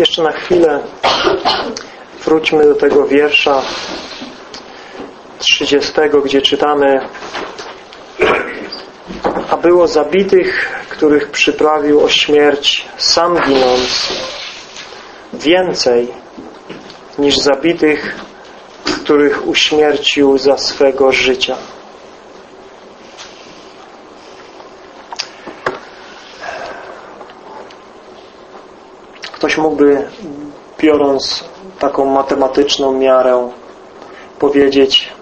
Jeszcze na chwilę wróćmy do tego wiersza 30, gdzie czytamy a było zabitych, których przyprawił o śmierć sam ginąc więcej niż zabitych, których uśmiercił za swego życia. Ktoś mógłby, biorąc taką matematyczną miarę, powiedzieć,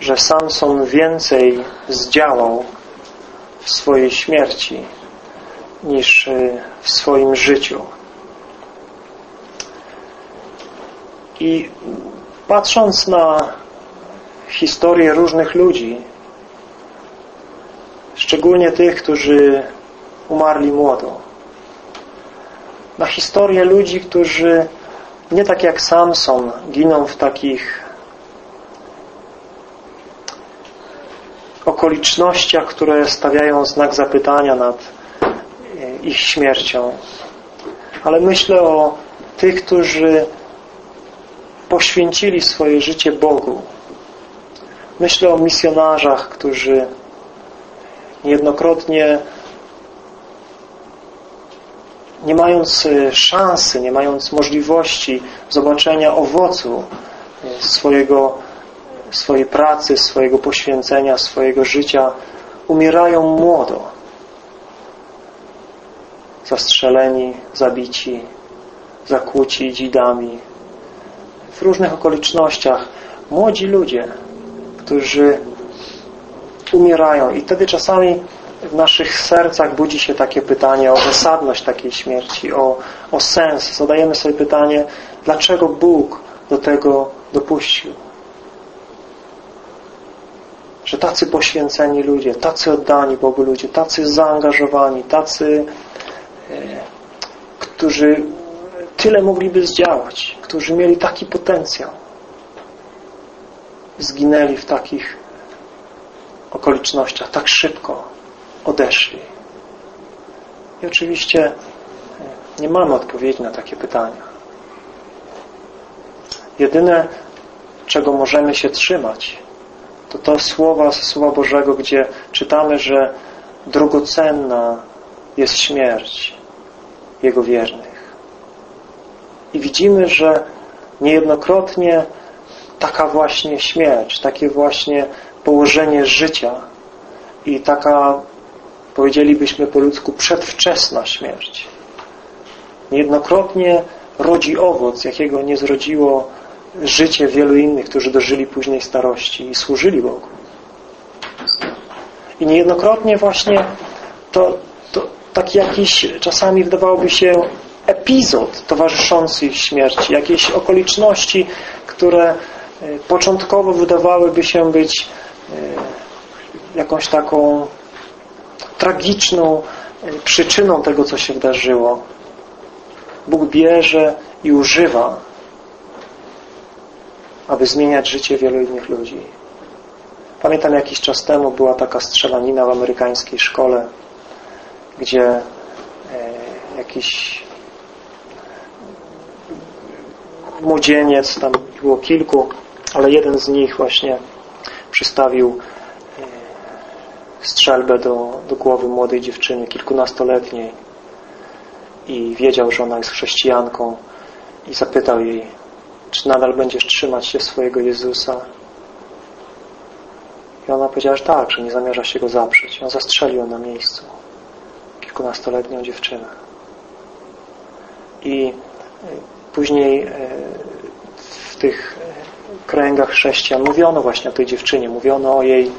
że Samson więcej zdziałał w swojej śmierci niż y, w swoim życiu. I patrząc na historię różnych ludzi, szczególnie tych, którzy umarli młodo, na historię ludzi, którzy nie tak jak Samson giną w takich okolicznościach, które stawiają znak zapytania nad e, ich śmiercią. Ale myślę o tych, którzy poświęcili swoje życie Bogu. Myślę o misjonarzach, którzy niejednokrotnie nie mając e, szansy, nie mając możliwości zobaczenia owocu e, swojego, swojej pracy, swojego poświęcenia, swojego życia, umierają młodo. Zastrzeleni, zabici, zakłuci dzidami. W różnych okolicznościach młodzi ludzie, którzy umierają i wtedy czasami w naszych sercach budzi się takie pytanie o zasadność takiej śmierci, o, o sens. Zadajemy sobie pytanie, dlaczego Bóg do tego dopuścił. Że tacy poświęceni ludzie, tacy oddani Bogu ludzie, tacy zaangażowani, tacy, e, którzy tyle mogliby zdziałać, którzy mieli taki potencjał, zginęli w takich okolicznościach tak szybko, odeszli. I oczywiście e, nie mamy odpowiedzi na takie pytania. Jedyne, czego możemy się trzymać, to to słowa Słowa Bożego, gdzie czytamy, że drogocenna jest śmierć Jego wiernych. I widzimy, że niejednokrotnie taka właśnie śmierć, takie właśnie położenie życia i taka powiedzielibyśmy po ludzku, przedwczesna śmierć. Niejednokrotnie rodzi owoc, jakiego nie zrodziło życie wielu innych, którzy dożyli późnej starości i służyli Bogu. I niejednokrotnie właśnie to, to taki jakiś czasami wydawałoby się epizod towarzyszący ich śmierci, jakieś okoliczności, które e, początkowo wydawałyby się być e, jakąś taką tragiczną e, przyczyną tego, co się wydarzyło. Bóg bierze i używa, aby zmieniać życie wielu innych ludzi. Pamiętam jakiś czas temu była taka strzelanina w amerykańskiej szkole, gdzie e, jakiś młodzieniec, tam było kilku, ale jeden z nich właśnie przystawił strzelbę do, do głowy młodej dziewczyny, kilkunastoletniej i wiedział, że ona jest chrześcijanką i zapytał jej, czy nadal będziesz trzymać się swojego Jezusa? I ona powiedziała, że tak, że nie zamierza się Go zaprzeć. I on zastrzelił na miejscu kilkunastoletnią dziewczynę. I e, później e, w tych kręgach chrześcijan mówiono właśnie o tej dziewczynie, mówiono o jej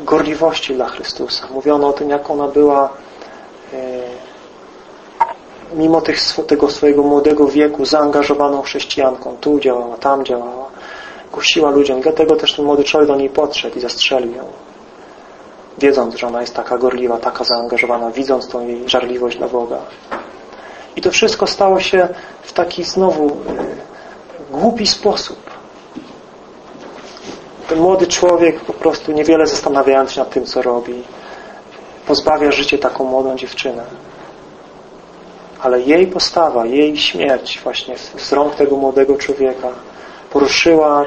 gorliwości dla Chrystusa. Mówiono o tym, jak ona była e, mimo tych, tego swojego młodego wieku zaangażowaną chrześcijanką. Tu działała, tam działała. Kusiła ludziom. Dlatego też ten młody człowiek do niej podszedł i zastrzelił ją. Wiedząc, że ona jest taka gorliwa, taka zaangażowana, widząc tą jej żarliwość dla Boga. I to wszystko stało się w taki znowu e, głupi sposób ten młody człowiek po prostu niewiele zastanawiając się nad tym, co robi, pozbawia życie taką młodą dziewczynę. ale jej postawa, jej śmierć właśnie z rąk tego młodego człowieka poruszyła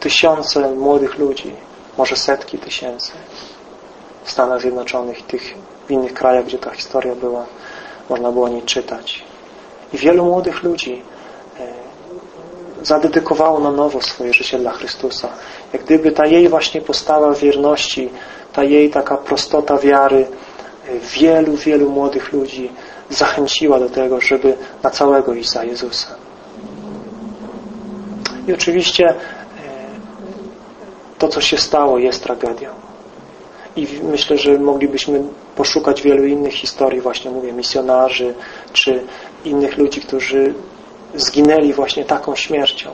tysiące młodych ludzi, może setki tysięcy w Stanach Zjednoczonych i tych innych krajach, gdzie ta historia była, można było o niej czytać. I wielu młodych ludzi zadedykowało na nowo swoje życie dla Chrystusa. Jak gdyby ta jej właśnie postawa wierności, ta jej taka prostota wiary e, wielu, wielu młodych ludzi zachęciła do tego, żeby na całego iść za Jezusem. I oczywiście e, to, co się stało, jest tragedią. I myślę, że moglibyśmy poszukać wielu innych historii, właśnie mówię, misjonarzy, czy innych ludzi, którzy zginęli właśnie taką śmiercią.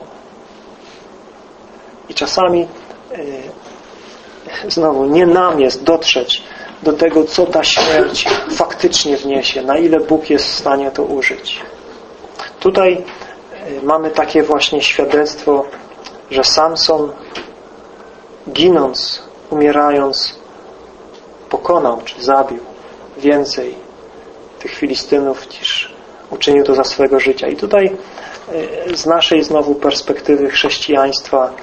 I czasami e, znowu nie nam jest dotrzeć do tego, co ta śmierć faktycznie wniesie, na ile Bóg jest w stanie to użyć. Tutaj e, mamy takie właśnie świadectwo, że Samson ginąc, umierając pokonał czy zabił więcej tych Filistynów niż uczynił to za swego życia. I tutaj e, z naszej znowu perspektywy chrześcijaństwa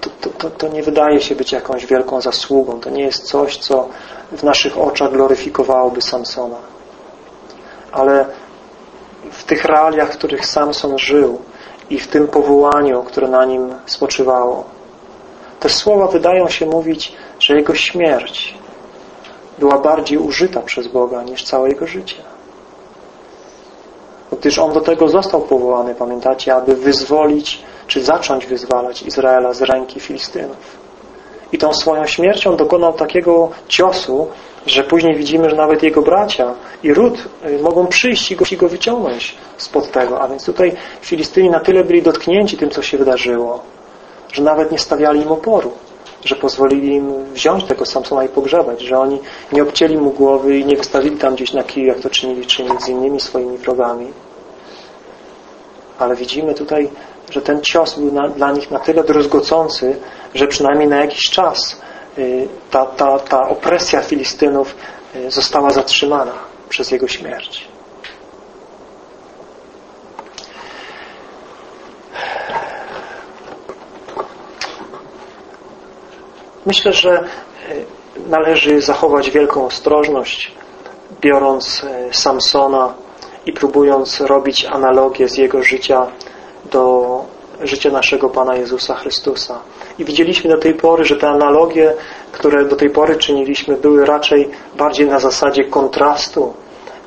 to, to, to, nie wydaje się być jakąś wielką zasługą. To nie jest coś, co w naszych oczach gloryfikowałoby Samsona. Ale w tych realiach, w których Samson żył i w tym powołaniu, które na nim spoczywało, te słowa wydają się mówić, że jego śmierć była bardziej użyta przez Boga niż całe jego życie. Gdyż on do tego został powołany, pamiętacie, aby wyzwolić, czy zacząć wyzwalać Izraela z ręki Filistynów. I tą swoją śmiercią dokonał takiego ciosu, że później widzimy, że nawet jego bracia i ród y, mogą przyjść i go, i go wyciągnąć spod tego. A więc tutaj Filistyni na tyle byli dotknięci tym, co się wydarzyło, że nawet nie stawiali im oporu że pozwolili im wziąć tego Samsona i pogrzebać, że oni nie obcięli mu głowy i nie wystawili tam gdzieś na kiju, jak to czynili, czynili z innymi swoimi wrogami. Ale widzimy tutaj, że ten cios był na, dla nich na tyle druzgocący, że przynajmniej na jakiś czas y, ta, ta, ta opresja Filistynów y, została zatrzymana przez jego śmierć. Myślę, że e, należy zachować wielką ostrożność, biorąc Samsona i próbując robić analogię z jego życia do życia naszego Pana Jezusa Chrystusa. I widzieliśmy do tej pory, że te analogie, które do tej pory czyniliśmy, były raczej bardziej na zasadzie kontrastu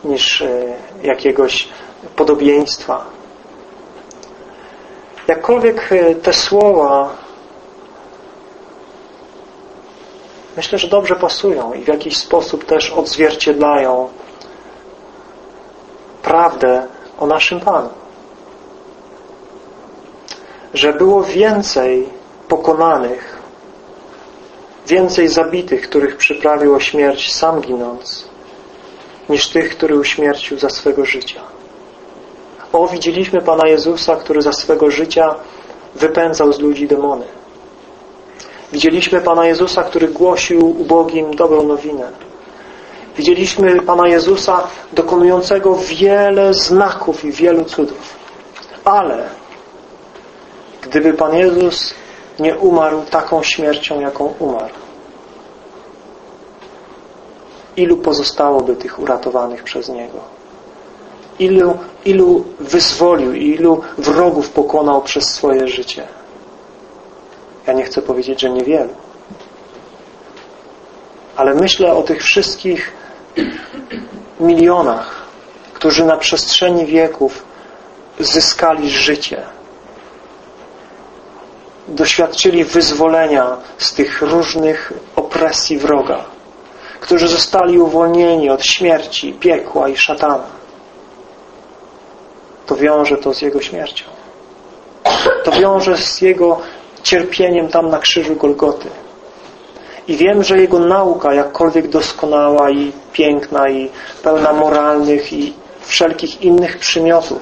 niż e, jakiegoś podobieństwa. Jakkolwiek te słowa myślę, że dobrze pasują i w jakiś sposób też odzwierciedlają prawdę o naszym Panu. Że było więcej pokonanych, więcej zabitych, których przyprawił o śmierć sam ginąc, niż tych, który uśmiercił za swego życia. O, widzieliśmy Pana Jezusa, który za swego życia wypędzał z ludzi demony. Widzieliśmy Pana Jezusa, który głosił ubogim dobrą nowinę. Widzieliśmy Pana Jezusa dokonującego wiele znaków i wielu cudów. Ale gdyby Pan Jezus nie umarł taką śmiercią, jaką umarł, ilu pozostałoby tych uratowanych przez Niego? Ilu, ilu wyzwolił, ilu wrogów pokonał przez swoje życie? Ja nie chcę powiedzieć, że niewielu. Ale myślę o tych wszystkich milionach, którzy na przestrzeni wieków zyskali życie. Doświadczyli wyzwolenia z tych różnych opresji wroga. Którzy zostali uwolnieni od śmierci, piekła i szatana. To wiąże to z Jego śmiercią. To wiąże z Jego cierpieniem tam na krzyżu Golgoty. I wiem, że Jego nauka, jakkolwiek doskonała i piękna i pełna moralnych i wszelkich innych przymiotów,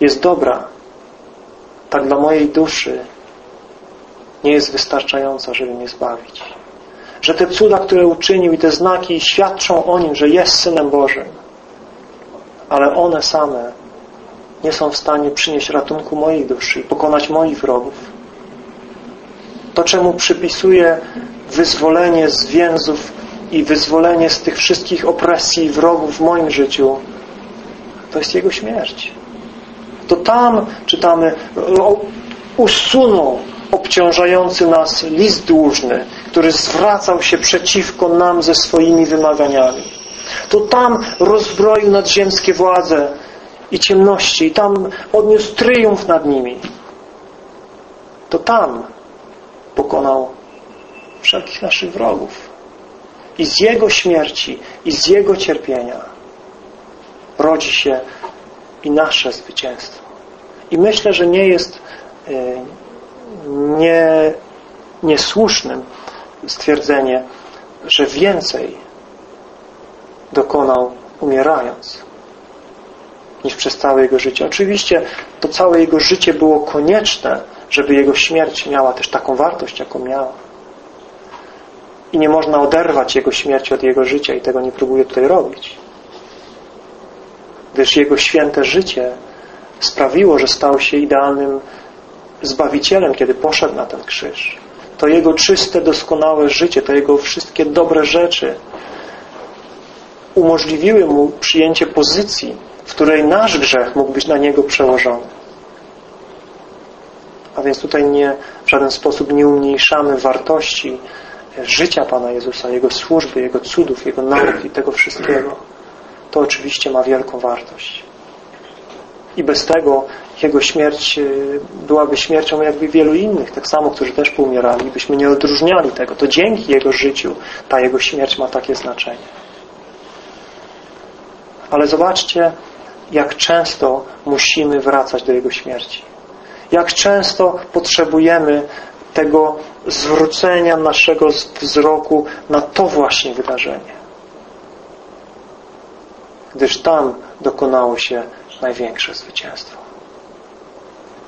jest dobra, tak dla mojej duszy nie jest wystarczająca, żeby mnie zbawić. że te cuda, które uczynił i te znaki świadczą o Nim, że jest Synem Bożym. Ale one same nie są w stanie przynieść ratunku mojej duszy i pokonać moich wrogów. To, czemu przypisuję wyzwolenie z więzów i wyzwolenie z tych wszystkich opresji i wrogów w moim życiu, to jest Jego śmierć. To tam, czytamy, usunął obciążający nas list dłużny, który zwracał się przeciwko nam ze swoimi wymaganiami. To tam rozbroił nadziemskie władze i ciemności i tam odniósł triumf nad nimi. To tam pokonał wszelkich naszych wrogów. I z Jego śmierci, i z Jego cierpienia rodzi się i nasze zwycięstwo. I myślę, że nie jest e, nie, niesłusznym stwierdzenie, że więcej dokonał umierając niż przez całe Jego życie. Oczywiście to całe Jego życie było konieczne, żeby Jego śmierć miała też taką wartość, jaką miała. I nie można oderwać Jego śmierci od Jego życia i tego nie próbuję tutaj robić. Gdyż Jego święte życie sprawiło, że stał się idealnym Zbawicielem, kiedy poszedł na ten krzyż. To Jego czyste, doskonałe życie, to Jego wszystkie dobre rzeczy umożliwiły Mu przyjęcie pozycji, w której nasz grzech mógł być na Niego przełożony. A więc tutaj nie, w żaden sposób nie umniejszamy wartości życia Pana Jezusa, Jego służby, Jego cudów, Jego nauki, tego wszystkiego. To oczywiście ma wielką wartość. I bez tego Jego śmierć y, byłaby śmiercią jakby wielu innych, tak samo, którzy też poumierali. Byśmy nie odróżniali tego. To dzięki Jego życiu ta Jego śmierć ma takie znaczenie. Ale zobaczcie, jak często musimy wracać do Jego śmierci. Jak często potrzebujemy tego zwrócenia naszego wzroku na to właśnie wydarzenie. Gdyż tam dokonało się największe zwycięstwo.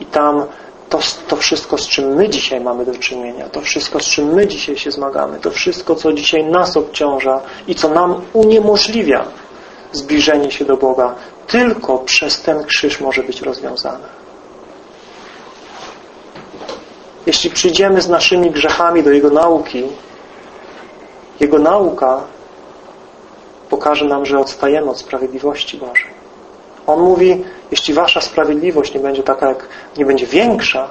I tam to, to wszystko, z czym my dzisiaj mamy do czynienia, to wszystko, z czym my dzisiaj się zmagamy, to wszystko, co dzisiaj nas obciąża i co nam uniemożliwia zbliżenie się do Boga, tylko przez ten krzyż może być rozwiązane. Jeśli przyjdziemy z naszymi grzechami do Jego nauki, Jego nauka pokaże nam, że odstajemy od sprawiedliwości Bożej. On mówi, jeśli wasza sprawiedliwość nie będzie taka, jak nie będzie większa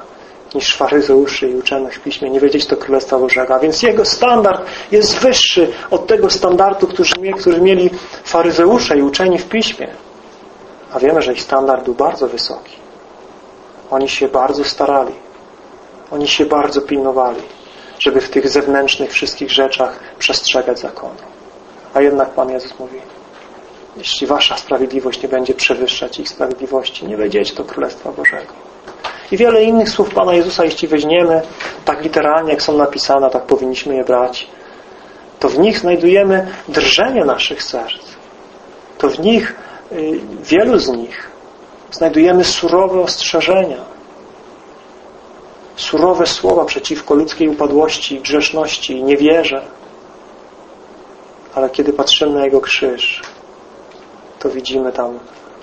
niż faryzeuszy i uczonych w Piśmie, nie wiedzieć do Królestwa Bożego. Więc jego standard jest wyższy od tego standardu, który mieli faryzeusze i uczeni w Piśmie. A wiemy, że ich standard był bardzo wysoki. Oni się bardzo starali. Oni się bardzo pilnowali, żeby w tych zewnętrznych wszystkich rzeczach przestrzegać zakonu. A jednak Pan Jezus mówi, jeśli wasza sprawiedliwość nie będzie przewyższać ich sprawiedliwości, nie wejdziecie do Królestwa Bożego. I wiele innych słów Pana Jezusa, jeśli weźmiemy tak literalnie, jak są napisane, tak powinniśmy je brać, to w nich znajdujemy drżenie naszych serc. To w nich, y, wielu z nich, znajdujemy surowe ostrzeżenia. Surowe słowa przeciwko ludzkiej upadłości, grzeszności, niewierze. Ale kiedy patrzymy na Jego krzyż, to widzimy tam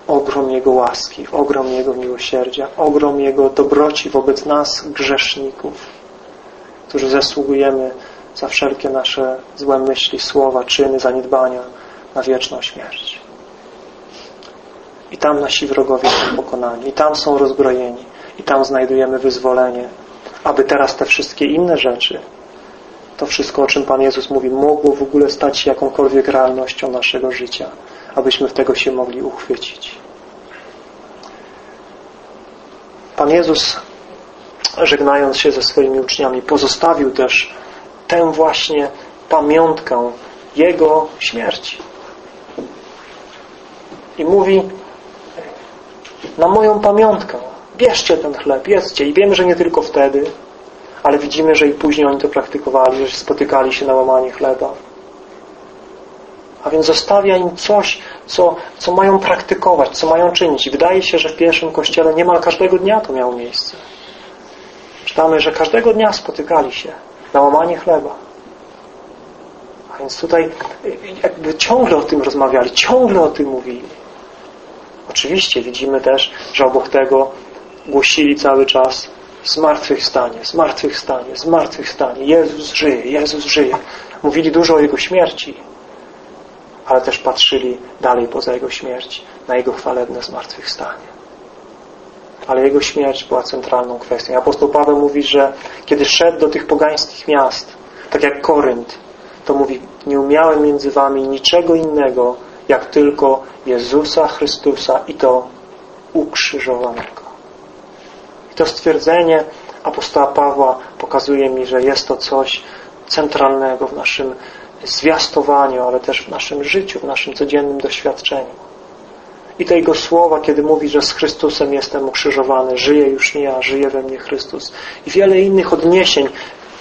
ogrom Jego łaski, ogrom Jego miłosierdzia, ogrom Jego dobroci wobec nas, grzeszników, którzy zasługujemy za wszelkie nasze złe myśli, słowa, czyny, zaniedbania na wieczną śmierć. I tam nasi wrogowie są pokonani, i tam są rozbrojeni, i tam znajdujemy wyzwolenie, aby teraz te wszystkie inne rzeczy, to wszystko, o czym Pan Jezus mówi, mogło w ogóle stać się jakąkolwiek realnością naszego życia abyśmy w tego się mogli uchwycić. Pan Jezus, żegnając się ze swoimi uczniami, pozostawił też tę właśnie pamiątkę Jego śmierci. I mówi na moją pamiątkę bierzcie ten chleb, jedzcie. I wiemy, że nie tylko wtedy, ale widzimy, że i później oni to praktykowali, że spotykali się na łamanie chleba. A więc zostawia im coś, co, co mają praktykować, co mają czynić. I wydaje się, że w pierwszym kościele niemal każdego dnia to miało miejsce. Czytamy, że każdego dnia spotykali się na łamanie chleba. Więc tutaj jakby ciągle o tym rozmawiali, ciągle o tym mówili. Oczywiście widzimy też, że obok tego głosili cały czas zmartwychwstanie, zmartwychwstanie, zmartwychwstanie. Jezus żyje, Jezus żyje. Mówili dużo o Jego śmierci, ale też patrzyli dalej poza Jego śmierć, na Jego chwalebne zmartwychwstanie. Ale Jego śmierć była centralną kwestią. Apostoł Paweł mówi, że kiedy szedł do tych pogańskich miast, tak jak Korynt, to mówi, nie umiałem między wami niczego innego, jak tylko Jezusa Chrystusa i to ukrzyżowanego. I to stwierdzenie apostoła Pawła pokazuje mi, że jest to coś centralnego w naszym zwiastowaniu, ale też w naszym życiu, w naszym codziennym doświadczeniu. I te Jego słowa, kiedy mówi, że z Chrystusem jestem ukrzyżowany, żyje już nie ja, żyje we mnie Chrystus. I wiele innych odniesień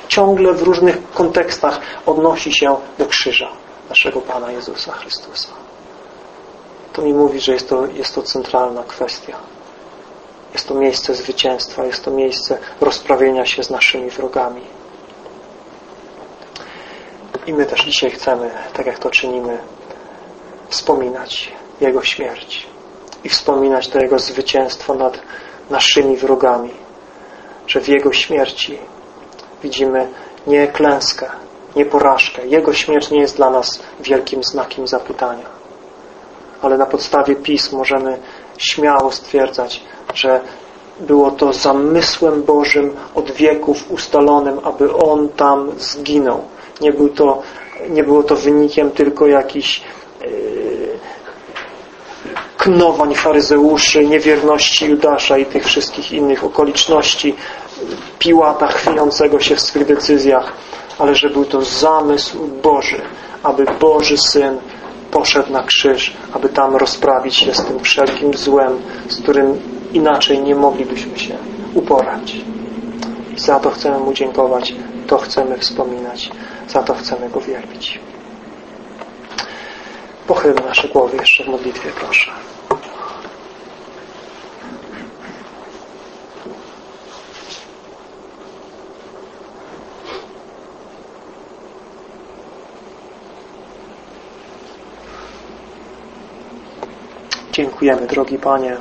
ciągle w różnych kontekstach odnosi się do krzyża naszego Pana Jezusa Chrystusa. To mi mówi, że jest to, jest to centralna kwestia. Jest to miejsce zwycięstwa, jest to miejsce rozprawienia się z naszymi wrogami. I my też dzisiaj chcemy, tak jak to czynimy, wspominać Jego śmierć i wspominać to Jego zwycięstwo nad naszymi wrogami, że w Jego śmierci widzimy nie klęskę, nie porażkę. Jego śmierć nie jest dla nas wielkim znakiem zapytania. Ale na podstawie pism możemy śmiało stwierdzać, że było to zamysłem Bożym od wieków ustalonym, aby On tam zginął. Nie, był to, nie było to wynikiem tylko jakichś yy, knowań faryzeuszy, niewierności Judasza i tych wszystkich innych okoliczności Piłata chwiejącego się w swych decyzjach, ale że był to zamysł Boży, aby Boży Syn poszedł na krzyż, aby tam rozprawić się z tym wszelkim złem, z którym inaczej nie moglibyśmy się uporać. I za to chcemy Mu dziękować, to chcemy wspominać, za to chcemy Go wielbić. Pochylmy nasze głowy jeszcze w modlitwie, proszę. Dziękujemy, drogi Panie,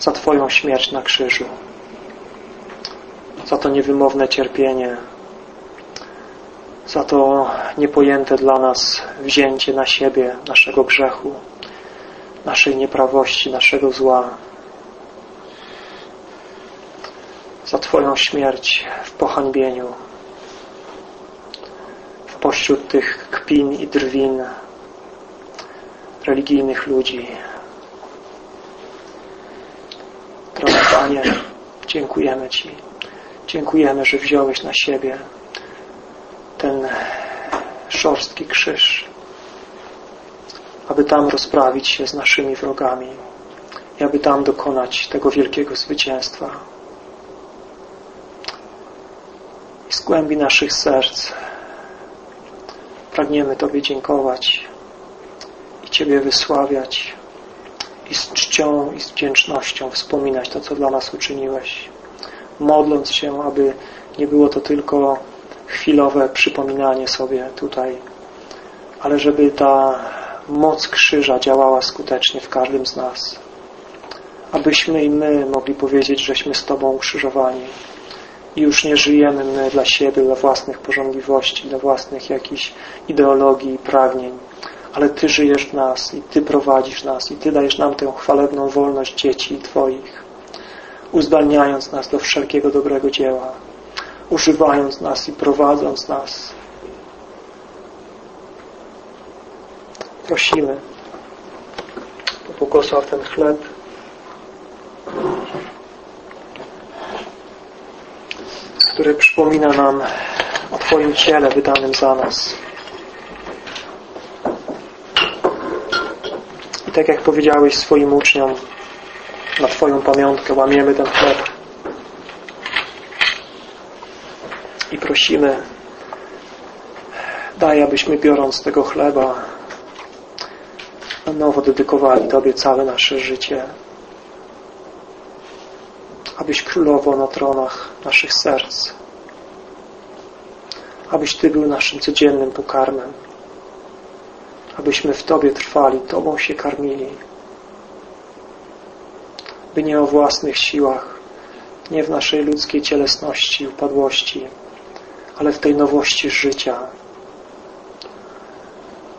za Twoją śmierć na krzyżu, za to niewymowne cierpienie, za to niepojęte dla nas wzięcie na siebie naszego grzechu, naszej nieprawości, naszego zła, za Twoją śmierć w pohańbieniu, w pośród tych kpin i drwin, religijnych ludzi. Drogi Panie, dziękujemy Ci. Dziękujemy, że wziąłeś na siebie ten szorstki krzyż, aby tam rozprawić się z naszymi wrogami i aby tam dokonać tego wielkiego zwycięstwa. I z głębi naszych serc pragniemy Tobie dziękować Ciebie wysławiać i z czcią i z wdzięcznością wspominać to, co dla nas uczyniłeś. Modląc się, aby nie było to tylko chwilowe przypominanie sobie tutaj, ale żeby ta moc krzyża działała skutecznie w każdym z nas. Abyśmy i my mogli powiedzieć, żeśmy z Tobą ukrzyżowani i już nie żyjemy my dla siebie, dla własnych porządliwości, dla własnych jakichś ideologii i pragnień, ale Ty żyjesz w nas i Ty prowadzisz nas i Ty dajesz nam tę chwalebną wolność dzieci Twoich, uzdalniając nas do wszelkiego dobrego dzieła, używając nas i prowadząc nas. Prosimy, pobłogosław ten chleb, który przypomina nam o Twoim ciele wydanym za nas. I tak jak powiedziałeś swoim uczniom, na Twoją pamiątkę łamiemy ten chleb. I prosimy, daj, abyśmy biorąc tego chleba na nowo dedykowali Tobie całe nasze życie, abyś królował na tronach naszych serc, abyś Ty był naszym codziennym pokarmem, abyśmy w Tobie trwali, Tobą się karmili, by nie o własnych siłach, nie w naszej ludzkiej cielesności, upadłości, ale w tej nowości życia.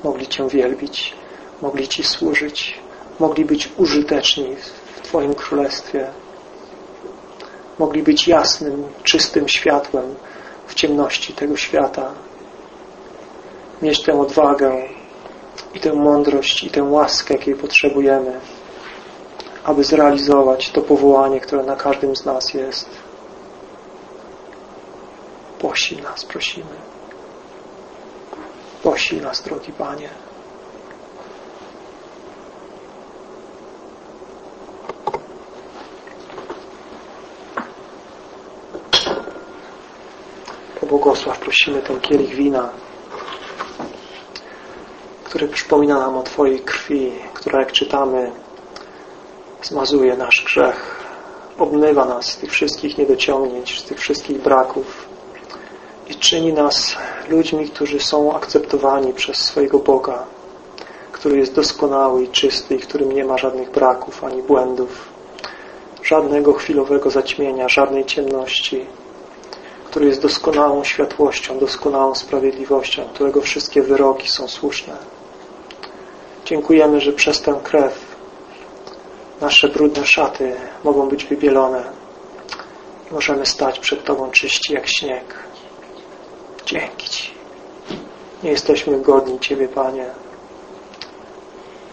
Mogli Cię wielbić, mogli Ci służyć, mogli być użyteczni w Twoim Królestwie, mogli być jasnym, czystym światłem w ciemności tego świata, mieć tę odwagę i tę mądrość i tę łaskę, jakiej potrzebujemy, aby zrealizować to powołanie, które na każdym z nas jest. Posil nas, prosimy. Posil nas, drogi Panie. Pobłogosław, prosimy ten kielich wina, który przypomina nam o Twojej krwi, która jak czytamy zmazuje nasz grzech, obmywa nas z tych wszystkich niedociągnięć, z tych wszystkich braków i czyni nas ludźmi, którzy są akceptowani przez swojego Boga, który jest doskonały i czysty i którym nie ma żadnych braków ani błędów, żadnego chwilowego zaćmienia, żadnej ciemności, który jest doskonałą światłością, doskonałą sprawiedliwością, którego wszystkie wyroki są słuszne. Dziękujemy, że przez tę krew nasze brudne szaty mogą być wybielone. Możemy stać przed Tobą czyści jak śnieg. Dzięki Ci. Nie jesteśmy godni Ciebie, Panie.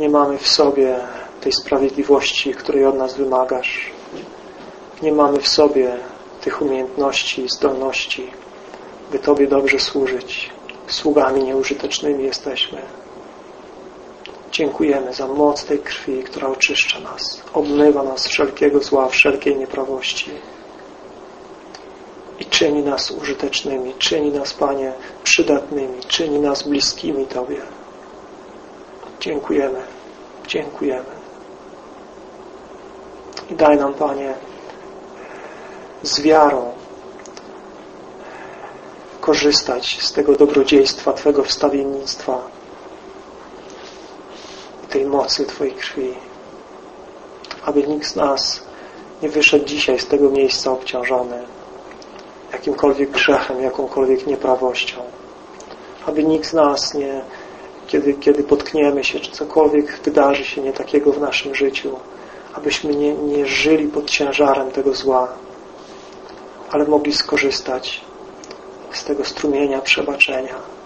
Nie mamy w sobie tej sprawiedliwości, której od nas wymagasz. Nie mamy w sobie tych umiejętności i zdolności, by Tobie dobrze służyć. Sługami nieużytecznymi jesteśmy. Dziękujemy za moc tej krwi, która oczyszcza nas, obmywa nas wszelkiego zła, wszelkiej nieprawości i czyni nas użytecznymi, czyni nas, Panie, przydatnymi, czyni nas bliskimi Tobie. Dziękujemy, dziękujemy. I daj nam, Panie, z wiarą korzystać z tego dobrodziejstwa Twego wstawiennictwa, tej mocy Twojej krwi, aby nikt z nas nie wyszedł dzisiaj z tego miejsca obciążony jakimkolwiek grzechem, jakąkolwiek nieprawością. Aby nikt z nas nie, kiedy, kiedy potkniemy się, czy cokolwiek wydarzy się nie takiego w naszym życiu, abyśmy nie, nie żyli pod ciężarem tego zła, ale mogli skorzystać z tego strumienia przebaczenia.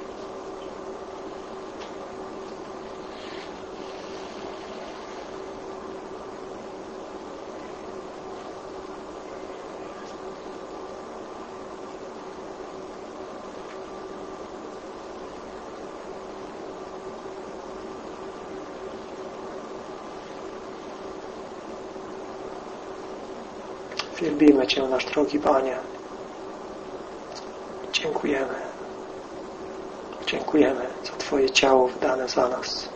Wielbimy Cię, nasz drogi Panie. Dziękujemy. Dziękujemy za Twoje ciało wydane za nas,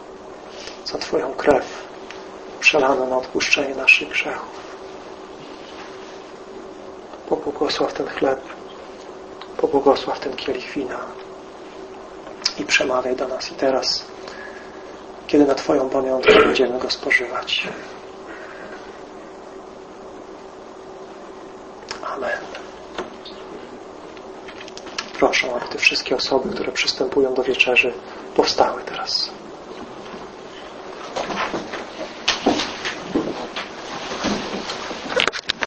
za Twoją krew przelaną na odpuszczenie naszych grzechów. Pobłogosław ten chleb, pobłogosław ten kielich wina i przemawiaj do nas i teraz, kiedy na Twoją pamiątkę będziemy go spożywać. Proszę, aby te wszystkie osoby, które przystępują do wieczerzy, powstały teraz.